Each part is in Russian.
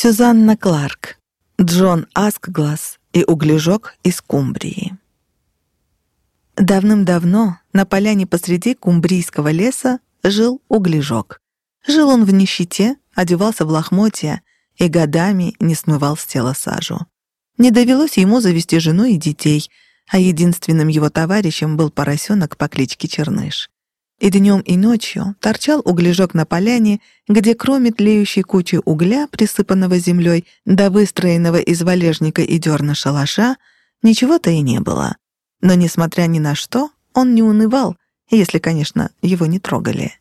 Сюзанна Кларк, Джон Аскглаз и углежок из Кумбрии. Давным-давно на поляне посреди кумбрийского леса жил углежок. Жил он в нищете, одевался в лохмотья и годами не смывал с тела сажу. Не довелось ему завести жену и детей, а единственным его товарищем был поросенок по кличке Черныш. И днем и ночью торчал углежок на поляне, где кроме тлеющей кучи угля, присыпанного землей, до выстроенного из валежника и дерна шалаша, ничего-то и не было. Но, несмотря ни на что, он не унывал, если, конечно, его не трогали.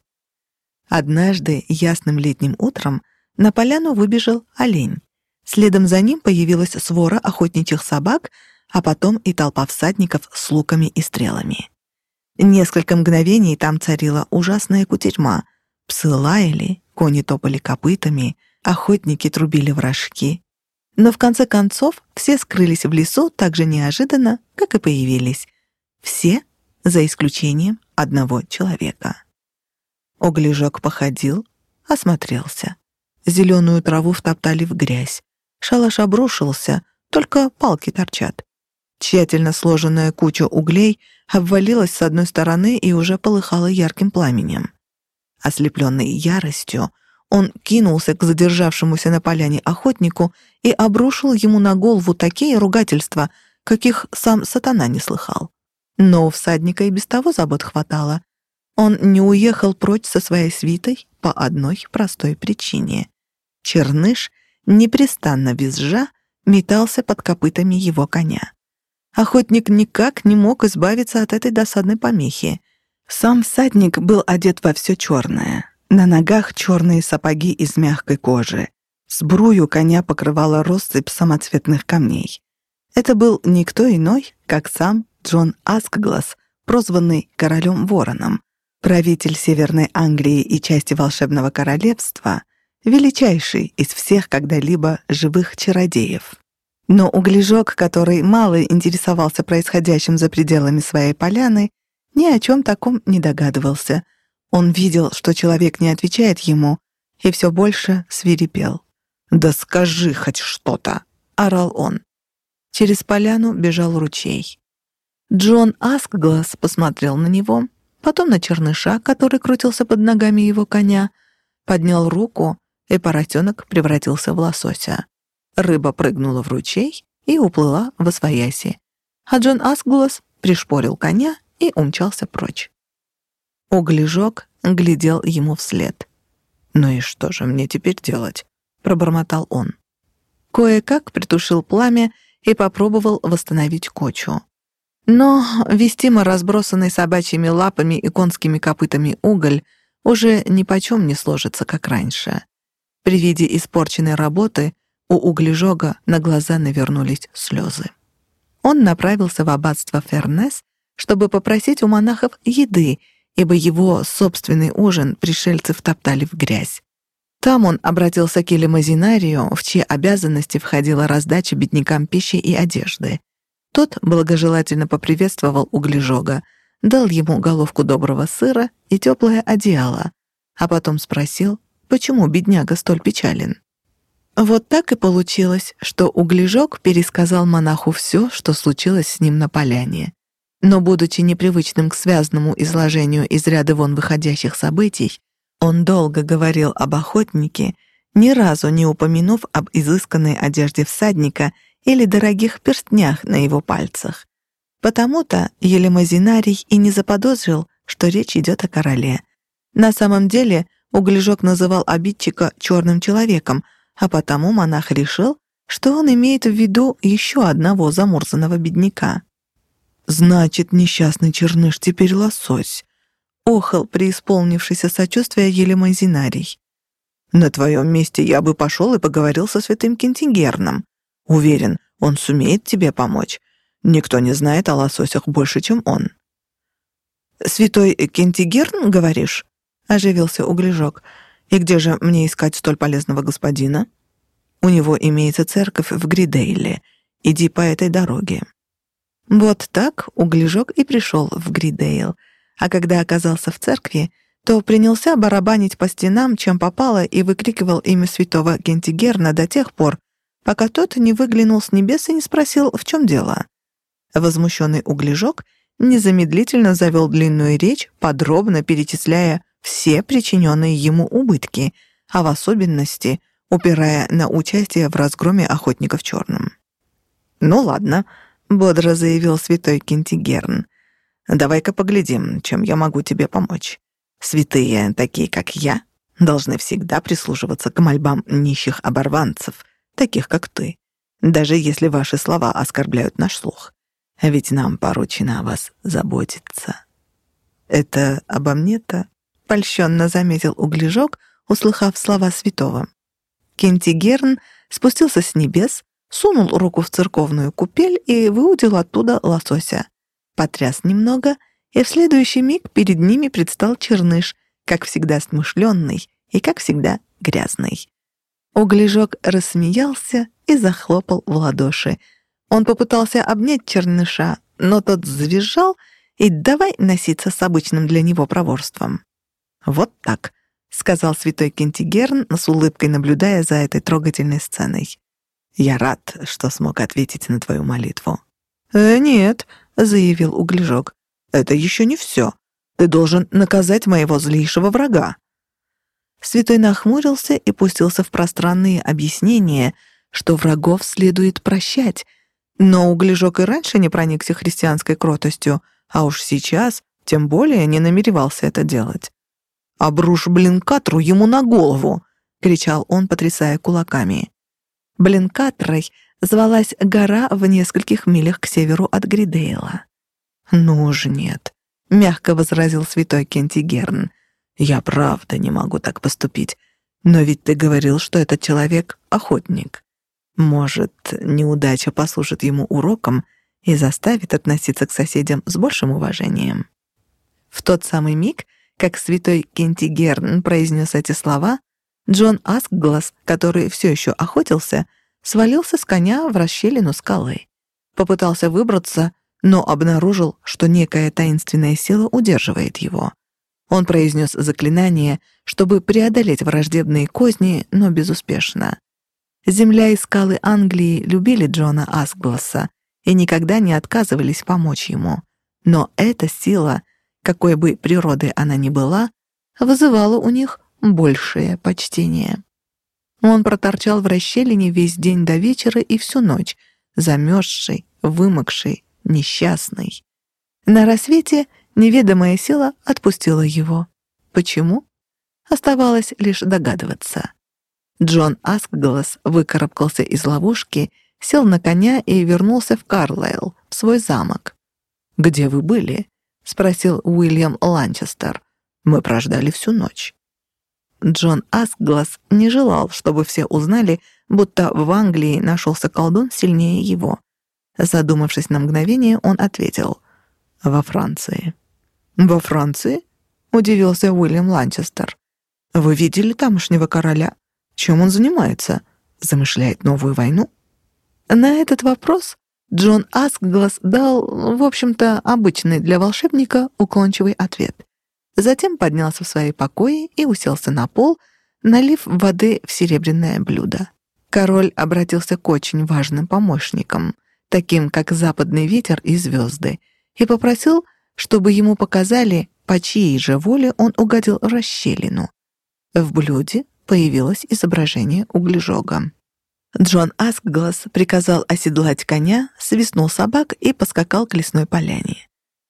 Однажды, ясным летним утром, на поляну выбежал олень. Следом за ним появилась свора охотничьих собак, а потом и толпа всадников с луками и стрелами. Несколько мгновений там царила ужасная кутерьма. Псы лаяли, кони топали копытами, охотники трубили в рожки. Но в конце концов все скрылись в лесу так же неожиданно, как и появились. Все, за исключением одного человека. Оглежок походил, осмотрелся. Зеленую траву втоптали в грязь. Шалаш обрушился, только палки торчат. Тщательно сложенная куча углей обвалилась с одной стороны и уже полыхала ярким пламенем. Ослепленный яростью, он кинулся к задержавшемуся на поляне охотнику и обрушил ему на голову такие ругательства, каких сам сатана не слыхал. Но у всадника и без того забот хватало. Он не уехал прочь со своей свитой по одной простой причине. Черныш, непрестанно визжа, метался под копытами его коня. Охотник никак не мог избавиться от этой досадной помехи. Сам всадник был одет во все черное. На ногах черные сапоги из мягкой кожи. Сбрую коня покрывала россыпь самоцветных камней. Это был никто иной, как сам Джон Аскглас, прозванный королем Вороном, правитель Северной Англии и части волшебного королевства, величайший из всех когда-либо живых чародеев. Но углежок, который мало интересовался происходящим за пределами своей поляны, ни о чем таком не догадывался. Он видел, что человек не отвечает ему, и все больше свирепел. «Да скажи хоть что-то!» — орал он. Через поляну бежал ручей. Джон Аскглаз посмотрел на него, потом на черныша, который крутился под ногами его коня, поднял руку, и поросенок превратился в лосося. Рыба прыгнула в ручей и уплыла в освояси, а Джон Асглас пришпорил коня и умчался прочь. Углежок глядел ему вслед. «Ну и что же мне теперь делать?» — пробормотал он. Кое-как притушил пламя и попробовал восстановить кочу. Но вестимо разбросанный собачьими лапами и конскими копытами уголь уже нипочем не сложится, как раньше. При виде испорченной работы у углежога на глаза навернулись слезы. Он направился в аббатство Фернес, чтобы попросить у монахов еды, ибо его собственный ужин пришельцы втоптали в грязь. Там он обратился к Елемазинарию, в чьи обязанности входила раздача беднякам пищи и одежды. Тот благожелательно поприветствовал углежога, дал ему головку доброго сыра и теплое одеяло, а потом спросил, почему бедняга столь печален. Вот так и получилось, что углежок пересказал монаху все, что случилось с ним на поляне. Но, будучи непривычным к связанному изложению из ряда вон выходящих событий, он долго говорил об охотнике, ни разу не упомянув об изысканной одежде всадника или дорогих перстнях на его пальцах. Потому-то Елемазинарий и не заподозрил, что речь идет о короле. На самом деле углежок называл обидчика черным человеком — а потому монах решил, что он имеет в виду еще одного замурзанного бедняка. «Значит, несчастный черныш теперь лосось», — охал преисполнившийся сочувствия Елемазинарий. «На твоем месте я бы пошел и поговорил со святым Кентигерном. Уверен, он сумеет тебе помочь. Никто не знает о лососях больше, чем он». «Святой Кентигерн, говоришь?» — оживился углежок — и где же мне искать столь полезного господина? У него имеется церковь в Гридейле. Иди по этой дороге». Вот так углежок и пришел в Гридейл, а когда оказался в церкви, то принялся барабанить по стенам, чем попало, и выкрикивал имя святого Кентигерна до тех пор, пока тот не выглянул с небес и не спросил, в чем дело. Возмущенный углежок незамедлительно завел длинную речь, подробно перечисляя все причиненные ему убытки, а в особенности упирая на участие в разгроме охотников черным. «Ну ладно», — бодро заявил святой Кентигерн. «Давай-ка поглядим, чем я могу тебе помочь. Святые, такие как я, должны всегда прислушиваться к мольбам нищих оборванцев, таких как ты, даже если ваши слова оскорбляют наш слух. Ведь нам поручено о вас заботиться». «Это обо мне-то?» — польщенно заметил углежок, услыхав слова святого. Кентигерн спустился с небес, сунул руку в церковную купель и выудил оттуда лосося. Потряс немного, и в следующий миг перед ними предстал черныш, как всегда смышленный и, как всегда, грязный. Углежок рассмеялся и захлопал в ладоши. Он попытался обнять черныша, но тот завизжал и давай носиться с обычным для него проворством. «Вот так», — сказал святой Кентигерн, с улыбкой наблюдая за этой трогательной сценой. Я рад, что смог ответить на твою молитву». «Э, нет», — заявил углежок. «Это еще не все. Ты должен наказать моего злейшего врага». Святой нахмурился и пустился в пространные объяснения, что врагов следует прощать. Но углежок и раньше не проникся христианской кротостью, а уж сейчас тем более не намеревался это делать. «Обрушь блинкатру ему на голову!» — кричал он, потрясая кулаками. Блинкатрой звалась гора в нескольких милях к северу от Гридейла. «Ну уж нет», — мягко возразил святой Кентигерн. «Я правда не могу так поступить. Но ведь ты говорил, что этот человек — охотник. Может, неудача послужит ему уроком и заставит относиться к соседям с большим уважением». В тот самый миг, как святой Кентигерн произнес эти слова, Джон Аскглас, который все еще охотился, свалился с коня в расщелину скалы. Попытался выбраться, но обнаружил, что некая таинственная сила удерживает его. Он произнес заклинание, чтобы преодолеть враждебные козни, но безуспешно. Земля и скалы Англии любили Джона Асгласа и никогда не отказывались помочь ему. Но эта сила, какой бы природой она ни была, вызывала у них большее почтение. Он проторчал в расщелине весь день до вечера и всю ночь, замерзший, вымокший, несчастный. На рассвете неведомая сила отпустила его. Почему? Оставалось лишь догадываться. Джон Аскглас выкарабкался из ловушки, сел на коня и вернулся в Карлайл, в свой замок. «Где вы были?» — спросил Уильям Ланчестер. «Мы прождали всю ночь». Джон Аскглас не желал, чтобы все узнали, будто в Англии нашелся колдун сильнее его. Задумавшись на мгновение, он ответил «Во Франции». «Во Франции?» — удивился Уильям Ланчестер. «Вы видели тамошнего короля? Чем он занимается? Замышляет новую войну?» На этот вопрос Джон Аскглас дал, в общем-то, обычный для волшебника уклончивый ответ. Затем поднялся в свои покои и уселся на пол, налив воды в серебряное блюдо. Король обратился к очень важным помощникам, таким как западный ветер и звезды, и попросил, чтобы ему показали, по чьей же воле он угодил расщелину. В блюде появилось изображение углежога. Джон Аскглас приказал оседлать коня, свистнул собак и поскакал к лесной поляне.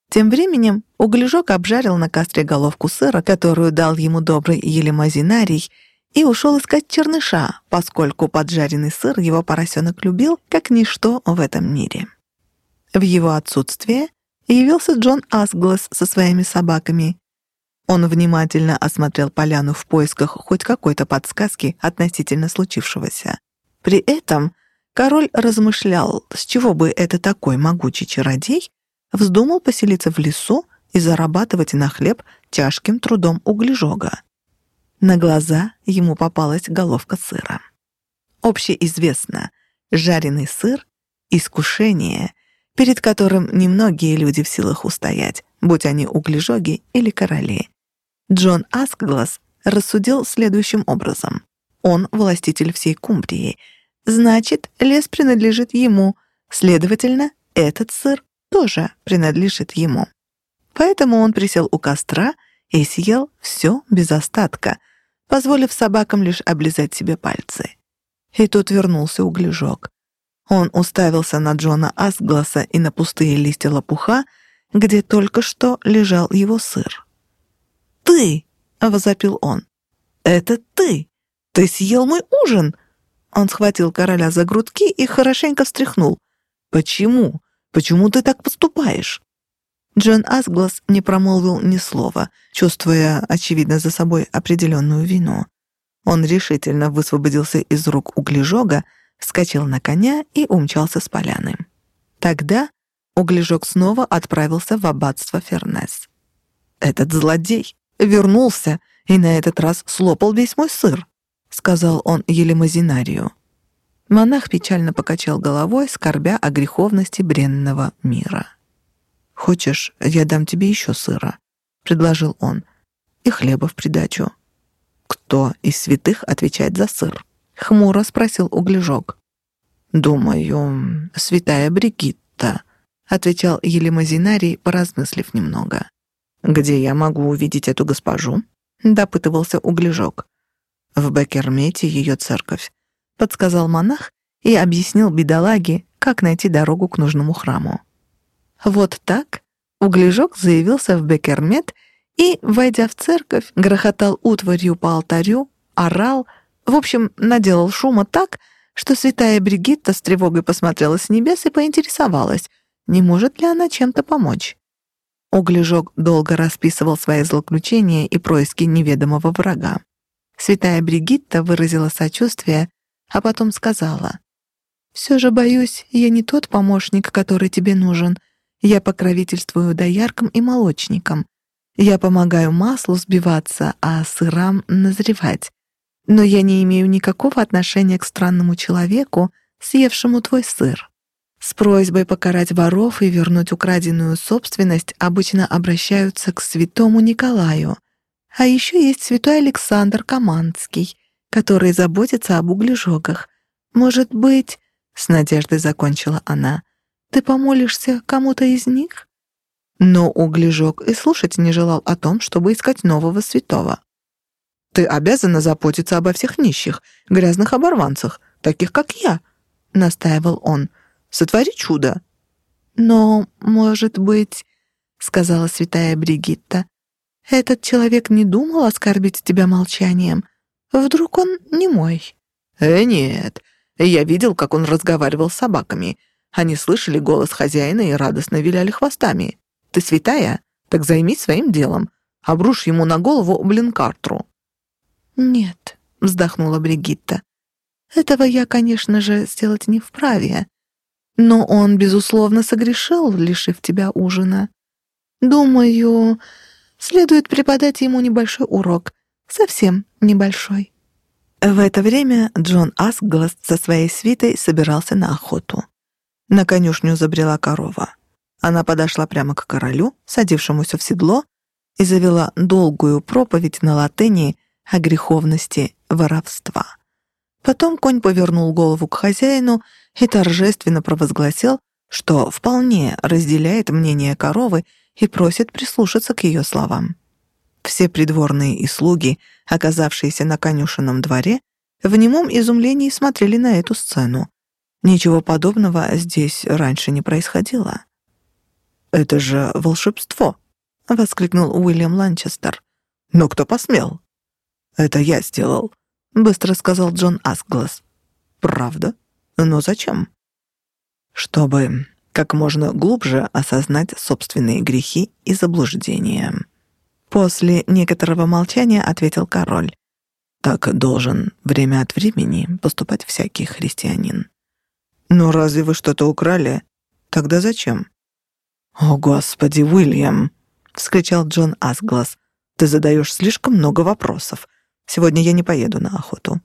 Тем временем углежок обжарил на костре головку сыра, которую дал ему добрый елемазинарий, и ушел искать черныша, поскольку поджаренный сыр его поросенок любил, как ничто в этом мире. В его отсутствие явился Джон Асглас со своими собаками. Он внимательно осмотрел поляну в поисках хоть какой-то подсказки относительно случившегося. При этом король размышлял, с чего бы это такой могучий чародей вздумал поселиться в лесу и зарабатывать на хлеб тяжким трудом углежога. На глаза ему попалась головка сыра. Общеизвестно, жареный сыр — искушение, перед которым немногие люди в силах устоять, будь они углежоги или короли. Джон Аскглас рассудил следующим образом. Он властитель всей Кумбрии. Значит, лес принадлежит ему. Следовательно, этот сыр тоже принадлежит ему. Поэтому он присел у костра и съел все без остатка, позволив собакам лишь облизать себе пальцы. И тут вернулся углежок. Он уставился на Джона Асгласа и на пустые листья лопуха, где только что лежал его сыр. «Ты!» — возопил он. «Это ты! Ты съел мой ужин!» Он схватил короля за грудки и хорошенько встряхнул. «Почему? Почему ты так поступаешь?» Джон Асглас не промолвил ни слова, чувствуя, очевидно, за собой определенную вину. Он решительно высвободился из рук углежога, вскочил на коня и умчался с поляны. Тогда углежок снова отправился в аббатство Фернес. «Этот злодей вернулся и на этот раз слопал весь мой сыр», — сказал он Елемазинарию. Монах печально покачал головой, скорбя о греховности бренного мира. «Хочешь, я дам тебе еще сыра?» — предложил он. «И хлеба в придачу». «Кто из святых отвечает за сыр?» — хмуро спросил углежок. «Думаю, святая Бригитта», — отвечал Елемазинарий, поразмыслив немного. «Где я могу увидеть эту госпожу?» — допытывался углежок. «В Бекермете ее церковь», — подсказал монах и объяснил бедолаге, как найти дорогу к нужному храму. Вот так углежок заявился в Бекермет и, войдя в церковь, грохотал утварью по алтарю, орал, в общем, наделал шума так, что святая Бригитта с тревогой посмотрела с небес и поинтересовалась, не может ли она чем-то помочь. Углежок долго расписывал свои злоключения и происки неведомого врага. Святая Бригитта выразила сочувствие, а потом сказала, «Все же, боюсь, я не тот помощник, который тебе нужен. Я покровительствую дояркам и молочникам. Я помогаю маслу сбиваться, а сырам назревать. Но я не имею никакого отношения к странному человеку, съевшему твой сыр. С просьбой покарать воров и вернуть украденную собственность обычно обращаются к святому Николаю. А еще есть святой Александр Каманский, который заботится об углежогах. Может быть, — с надеждой закончила она, ты помолишься кому-то из них?» Но углежок и слушать не желал о том, чтобы искать нового святого. «Ты обязана заботиться обо всех нищих, грязных оборванцах, таких как я», — настаивал он. «Сотвори чудо». «Но, может быть, — сказала святая Бригитта, — этот человек не думал оскорбить тебя молчанием. Вдруг он не мой?» «Э, нет, я видел, как он разговаривал с собаками. Они слышали голос хозяина и радостно виляли хвостами. «Ты святая? Так займись своим делом. Обрушь ему на голову блинкартру». «Нет», — вздохнула Бригитта. «Этого я, конечно же, сделать не вправе. Но он, безусловно, согрешил, лишив тебя ужина. Думаю, следует преподать ему небольшой урок. Совсем небольшой». В это время Джон Асглас со своей свитой собирался на охоту. На конюшню забрела корова. Она подошла прямо к королю, садившемуся в седло, и завела долгую проповедь на латыни о греховности воровства. Потом конь повернул голову к хозяину и торжественно провозгласил, что вполне разделяет мнение коровы и просит прислушаться к ее словам. Все придворные и слуги, оказавшиеся на конюшенном дворе, в немом изумлении смотрели на эту сцену. Ничего подобного здесь раньше не происходило. «Это же волшебство!» — воскликнул Уильям Ланчестер. «Но кто посмел?» «Это я сделал», — быстро сказал Джон Асглас. «Правда? Но зачем?» «Чтобы как можно глубже осознать собственные грехи и заблуждения». После некоторого молчания ответил король. «Так должен время от времени поступать всякий христианин». «Но разве вы что-то украли? Тогда зачем?» «О, Господи, Уильям!» — вскричал Джон Асглас. «Ты задаешь слишком много вопросов. Сегодня я не поеду на охоту».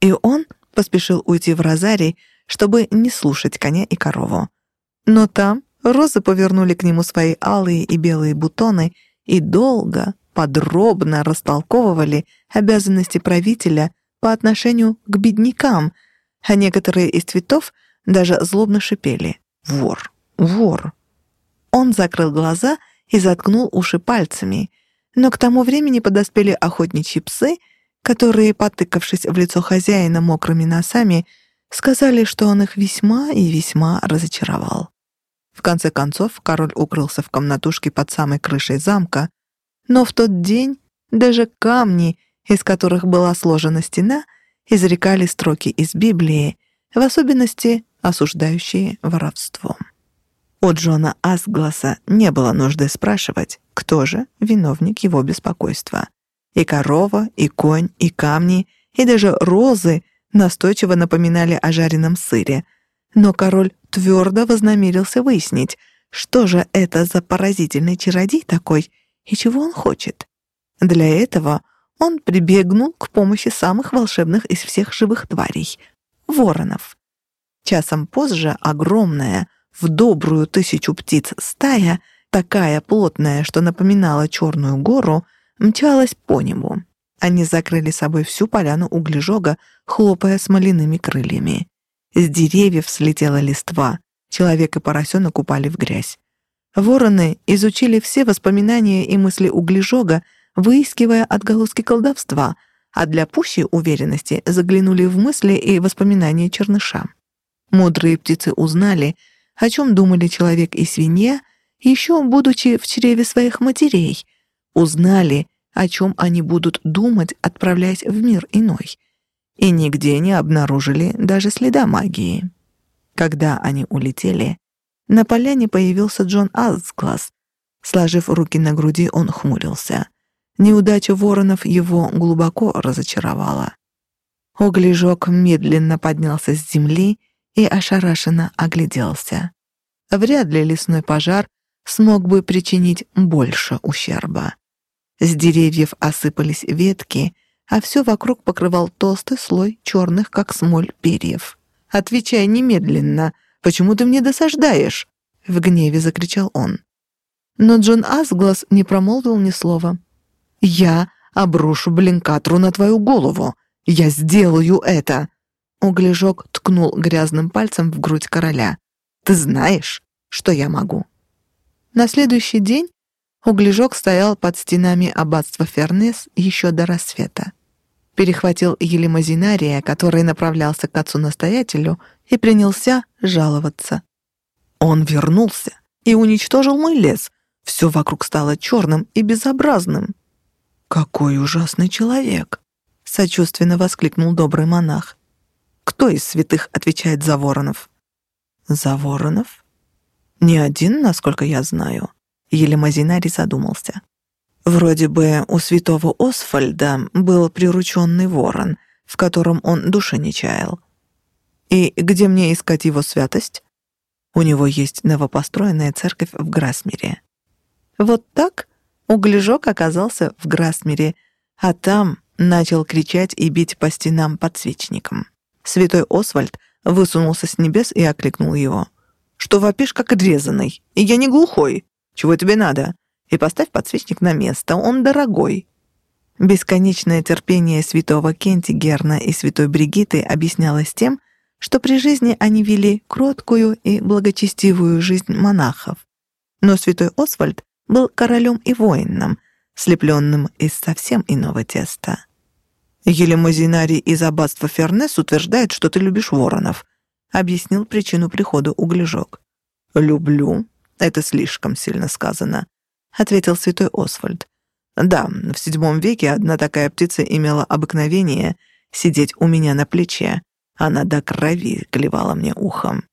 И он поспешил уйти в розарий, чтобы не слушать коня и корову. Но там розы повернули к нему свои алые и белые бутоны и долго, подробно растолковывали обязанности правителя по отношению к беднякам, а некоторые из цветов даже злобно шипели «Вор! Вор!». Он закрыл глаза и заткнул уши пальцами, но к тому времени подоспели охотничьи псы, которые, потыкавшись в лицо хозяина мокрыми носами, сказали, что он их весьма и весьма разочаровал. В конце концов, король укрылся в комнатушке под самой крышей замка, но в тот день даже камни, из которых была сложена стена, изрекали строки из Библии, в особенности осуждающие воровство. У Джона Асгласа не было нужды спрашивать, кто же виновник его беспокойства. И корова, и конь, и камни, и даже розы настойчиво напоминали о жареном сыре. Но король твердо вознамерился выяснить, что же это за поразительный чародей такой и чего он хочет. Для этого он прибегнул к помощи самых волшебных из всех живых тварей — воронов. Часом позже огромная, в добрую тысячу птиц стая, такая плотная, что напоминала черную гору, мчалась по небу. Они закрыли собой всю поляну углежога, хлопая смоляными крыльями. С деревьев слетела листва, человек и поросенок упали в грязь. Вороны изучили все воспоминания и мысли углежога, выискивая отголоски колдовства, а для пущей уверенности заглянули в мысли и воспоминания черныша. Мудрые птицы узнали, о чем думали человек и свинья, еще будучи в чреве своих матерей, узнали, о чем они будут думать, отправляясь в мир иной, и нигде не обнаружили даже следа магии. Когда они улетели, на поляне появился Джон Асглас. Сложив руки на груди, он хмурился. Неудача воронов его глубоко разочаровала. Оглежок медленно поднялся с земли и ошарашенно огляделся. Вряд ли лесной пожар смог бы причинить больше ущерба. С деревьев осыпались ветки, а все вокруг покрывал толстый слой черных, как смоль, перьев. «Отвечай немедленно! Почему ты мне досаждаешь?» — в гневе закричал он. Но Джон Асглас не промолвил ни слова. «Я обрушу блинкатру на твою голову! Я сделаю это!» Углежок ткнул грязным пальцем в грудь короля. «Ты знаешь, что я могу?» На следующий день Углежок стоял под стенами аббатства Фернес еще до рассвета. Перехватил Елемазинария, который направлялся к отцу-настоятелю, и принялся жаловаться. Он вернулся и уничтожил мой лес. Все вокруг стало черным и безобразным. «Какой ужасный человек!» — сочувственно воскликнул добрый монах. «Кто из святых отвечает за воронов?» «За воронов?» «Не один, насколько я знаю». Елемазинарий задумался. Вроде бы у святого Освальда был прирученный ворон, в котором он души не чаял. И где мне искать его святость? У него есть новопостроенная церковь в Грасмере. Вот так углежок оказался в Грасмере, а там начал кричать и бить по стенам подсвечником. Святой Освальд высунулся с небес и окликнул его. «Что вопишь, как отрезанный? И я не глухой!» Чего тебе надо? И поставь подсвечник на место, он дорогой». Бесконечное терпение святого Кентигерна и святой Бригиты объяснялось тем, что при жизни они вели кроткую и благочестивую жизнь монахов. Но святой Освальд был королем и воином, слепленным из совсем иного теста. «Елемозинарий из аббатства Фернес утверждает, что ты любишь воронов», объяснил причину прихода углежок. «Люблю», «Это слишком сильно сказано», — ответил святой Освальд. «Да, в седьмом веке одна такая птица имела обыкновение сидеть у меня на плече. Она до крови клевала мне ухом».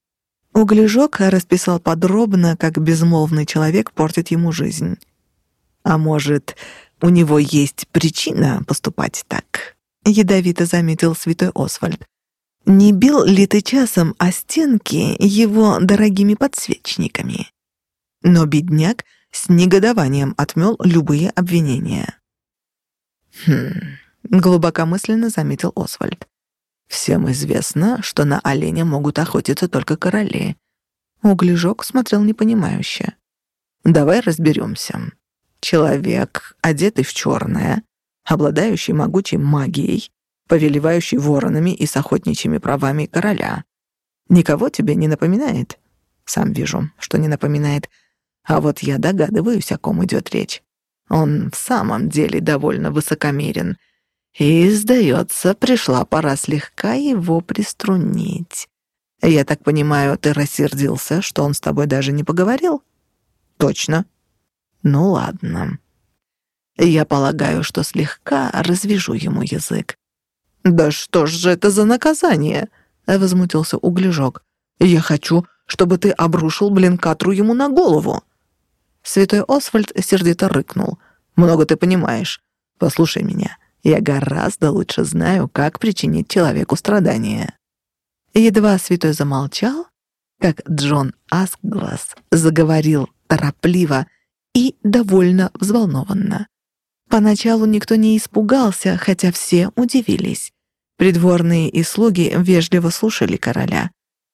Углежок расписал подробно, как безмолвный человек портит ему жизнь. «А может, у него есть причина поступать так?» — ядовито заметил святой Освальд. «Не бил ли ты часом о стенки его дорогими подсвечниками?» Но бедняк с негодованием отмел любые обвинения. «Хм...» — глубокомысленно заметил Освальд. «Всем известно, что на оленя могут охотиться только короли». Углежок смотрел непонимающе. «Давай разберемся. Человек, одетый в черное, обладающий могучей магией, повелевающий воронами и с охотничьими правами короля. Никого тебе не напоминает? Сам вижу, что не напоминает. А вот я догадываюсь, о ком идет речь. Он в самом деле довольно высокомерен. И, сдается, пришла пора слегка его приструнить. Я так понимаю, ты рассердился, что он с тобой даже не поговорил? Точно. Ну ладно. Я полагаю, что слегка развяжу ему язык. «Да что ж же это за наказание?» — возмутился углежок. «Я хочу, чтобы ты обрушил блинкатру ему на голову». Святой Освальд сердито рыкнул. «Много ты понимаешь. Послушай меня. Я гораздо лучше знаю, как причинить человеку страдания». Едва святой замолчал, как Джон Аскглас заговорил торопливо и довольно взволнованно. Поначалу никто не испугался, хотя все удивились. Придворные и слуги вежливо слушали короля.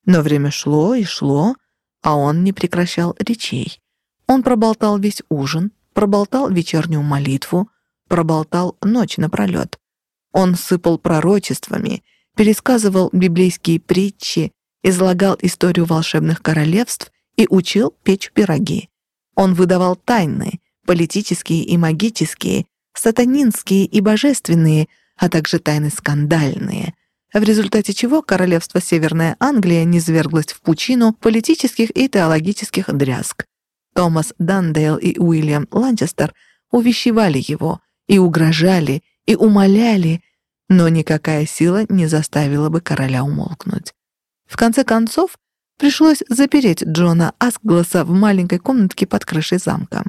Но время шло и шло, а он не прекращал речей. Он проболтал весь ужин, проболтал вечернюю молитву, проболтал ночь напролет. Он сыпал пророчествами, пересказывал библейские притчи, излагал историю волшебных королевств и учил печь пироги. Он выдавал тайны, политические и магические, сатанинские и божественные — а также тайны скандальные, в результате чего королевство Северная Англия низверглось в пучину политических и теологических дрязг. Томас Дандейл и Уильям Ланчестер увещевали его и угрожали, и умоляли, но никакая сила не заставила бы короля умолкнуть. В конце концов, пришлось запереть Джона Аскгласа в маленькой комнатке под крышей замка.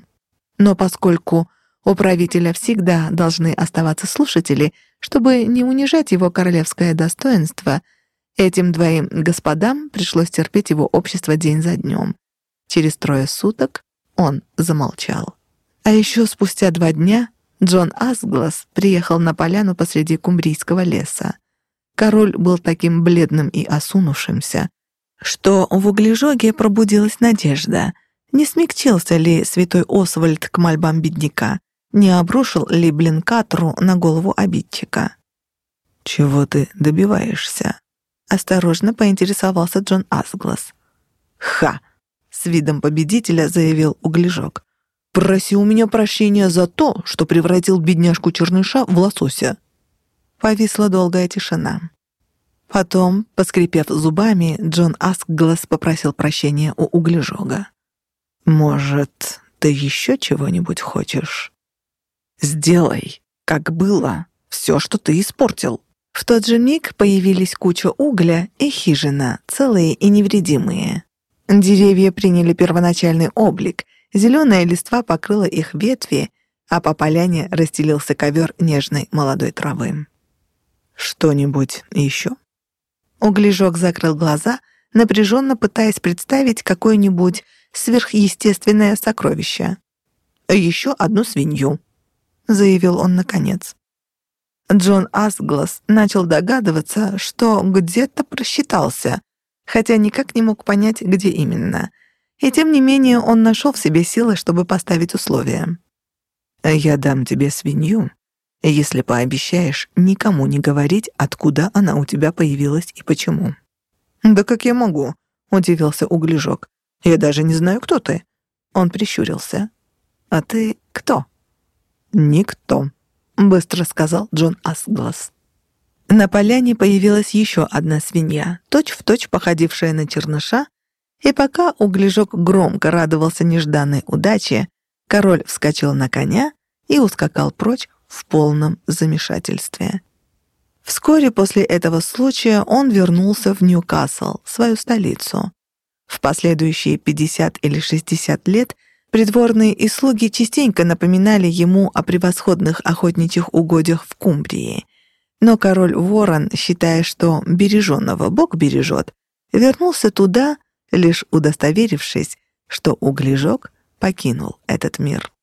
Но поскольку у правителя всегда должны оставаться слушатели, чтобы не унижать его королевское достоинство. Этим двоим господам пришлось терпеть его общество день за днем. Через трое суток он замолчал. А еще спустя два дня Джон Асглас приехал на поляну посреди кумбрийского леса. Король был таким бледным и осунувшимся, что в углежоге пробудилась надежда. Не смягчился ли святой Освальд к мольбам бедняка? не обрушил ли Блинкатру на голову обидчика. «Чего ты добиваешься?» — осторожно поинтересовался Джон Асглас. «Ха!» — с видом победителя заявил Углежок. «Проси у меня прощения за то, что превратил бедняжку Черныша в лосося». Повисла долгая тишина. Потом, поскрипев зубами, Джон Аскглас попросил прощения у Углежога. «Может, ты еще чего-нибудь хочешь?» Сделай, как было, все, что ты испортил». В тот же миг появились куча угля и хижина, целые и невредимые. Деревья приняли первоначальный облик, зеленая листва покрыла их ветви, а по поляне расстелился ковер нежной молодой травы. «Что-нибудь еще?» Углежок закрыл глаза, напряженно пытаясь представить какое-нибудь сверхъестественное сокровище. «Еще одну свинью», — заявил он наконец. Джон Асглас начал догадываться, что где-то просчитался, хотя никак не мог понять, где именно. И тем не менее он нашел в себе силы, чтобы поставить условия. «Я дам тебе свинью, если пообещаешь никому не говорить, откуда она у тебя появилась и почему». «Да как я могу?» — удивился Углежок. «Я даже не знаю, кто ты». Он прищурился. «А ты кто?» «Никто», — быстро сказал Джон Асглас. На поляне появилась еще одна свинья, точь-в-точь точь походившая на черныша, и пока углежок громко радовался нежданной удаче, король вскочил на коня и ускакал прочь в полном замешательстве. Вскоре после этого случая он вернулся в Ньюкасл, свою столицу. В последующие 50 или 60 лет Придворные и слуги частенько напоминали ему о превосходных охотничьих угодьях в Кумбрии. Но король Ворон, считая, что береженного Бог бережет, вернулся туда, лишь удостоверившись, что углежок покинул этот мир.